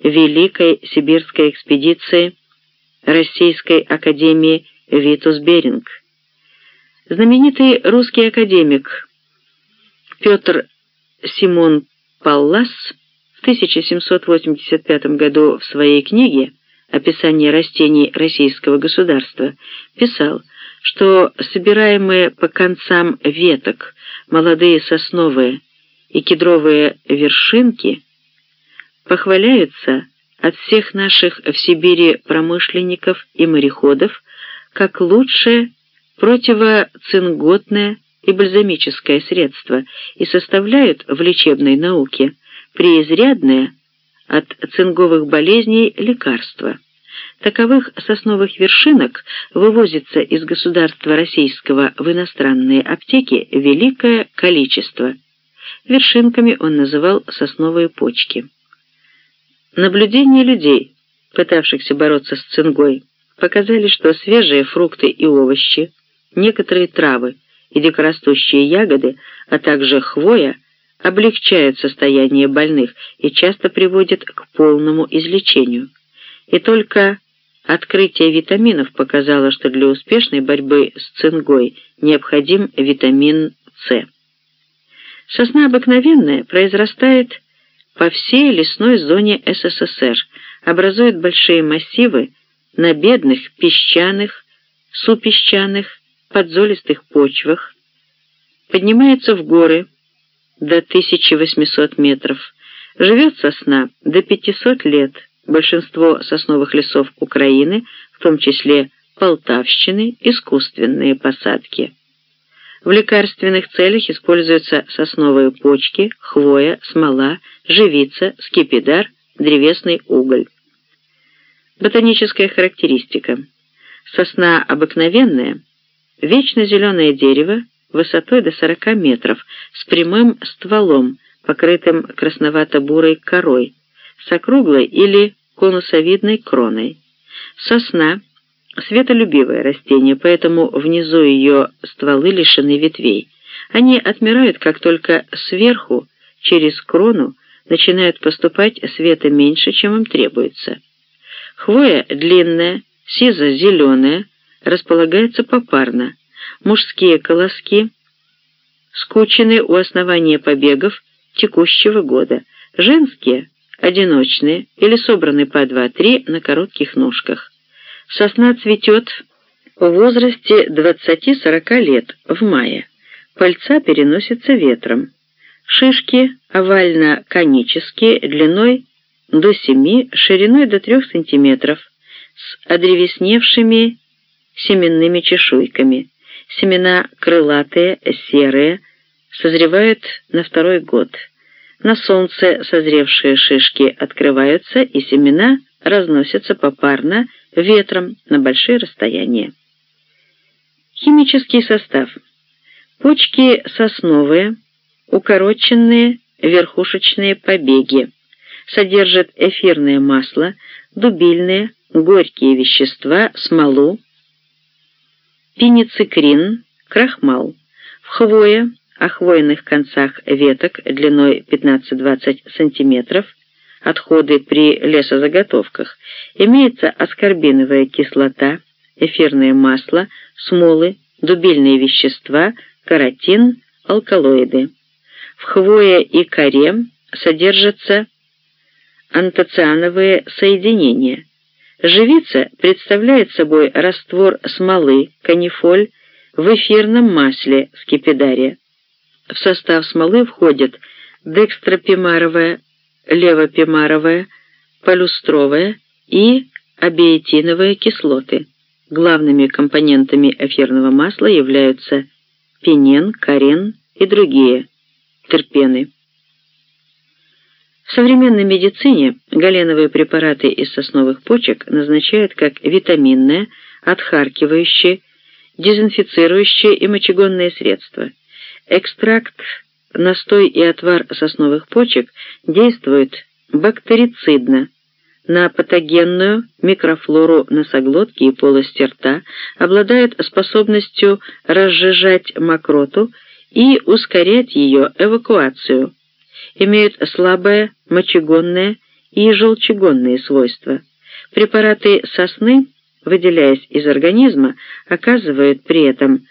Великой сибирской экспедиции Российской академии Витус Беринг. Знаменитый русский академик Петр Симон Паллас в 1785 году в своей книге «Описание растений российского государства» писал, что собираемые по концам веток молодые сосновые и кедровые вершинки похваляются от всех наших в Сибири промышленников и мореходов как лучшее противоцинготное и бальзамическое средство и составляют в лечебной науке преизрядное от цинговых болезней лекарства. Таковых сосновых вершинок вывозится из государства российского в иностранные аптеки великое количество. Вершинками он называл сосновые почки. Наблюдения людей, пытавшихся бороться с цингой, показали, что свежие фрукты и овощи, некоторые травы и дикорастущие ягоды, а также хвоя облегчают состояние больных и часто приводят к полному излечению. И только открытие витаминов показало, что для успешной борьбы с цингой необходим витамин С. Сосна обыкновенная произрастает по всей лесной зоне СССР, образует большие массивы на бедных песчаных, супесчаных, подзолистых почвах, поднимается в горы до 1800 метров, живет сосна до 500 лет, большинство сосновых лесов Украины, в том числе Полтавщины, искусственные посадки. В лекарственных целях используются сосновые почки, хвоя, смола, живица, скипидар, древесный уголь. Ботаническая характеристика. Сосна обыкновенная, вечно зеленое дерево высотой до 40 метров, с прямым стволом, покрытым красновато-бурой корой, с округлой или конусовидной кроной. Сосна – светолюбивое растение, поэтому внизу ее стволы лишены ветвей. Они отмирают, как только сверху, через крону, начинают поступать света меньше, чем им требуется. Хвоя длинная, сизо-зеленая, располагается попарно. Мужские колоски скучены у основания побегов текущего года, женские – одиночные или собраны по два-три на коротких ножках. Сосна цветет в возрасте 20-40 лет, в мае. Пальца переносятся ветром. Шишки овально-конические, длиной до 7, шириной до 3 см, с одревесневшими семенными чешуйками. Семена крылатые, серые, созревают на второй год. На солнце созревшие шишки открываются, и семена разносятся попарно ветром на большие расстояния. Химический состав. Почки сосновые, укороченные верхушечные побеги. Содержат эфирное масло, дубильные, горькие вещества, смолу, пеницикрин, крахмал. В хвое, о хвойных концах веток длиной 15-20 см, отходы при лесозаготовках, имеется аскорбиновая кислота, эфирное масло, смолы, дубильные вещества, каротин, алкалоиды. В хвое и коре содержатся антоциановые соединения. Живица представляет собой раствор смолы, канифоль, в эфирном масле скипидария. В состав смолы входят декстропимаровая, левопимаровая, полюстровая и абиетиновые кислоты. Главными компонентами эфирного масла являются пенен, карен и другие терпены. В современной медицине галеновые препараты из сосновых почек назначают как витаминное, отхаркивающее, дезинфицирующее и мочегонное средство. Экстракт, настой и отвар сосновых почек действуют бактерицидно на патогенную микрофлору носоглотки и полости рта, обладает способностью разжижать мокроту и ускорять ее эвакуацию имеют слабое мочегонное и желчегонные свойства. Препараты сосны, выделяясь из организма, оказывают при этом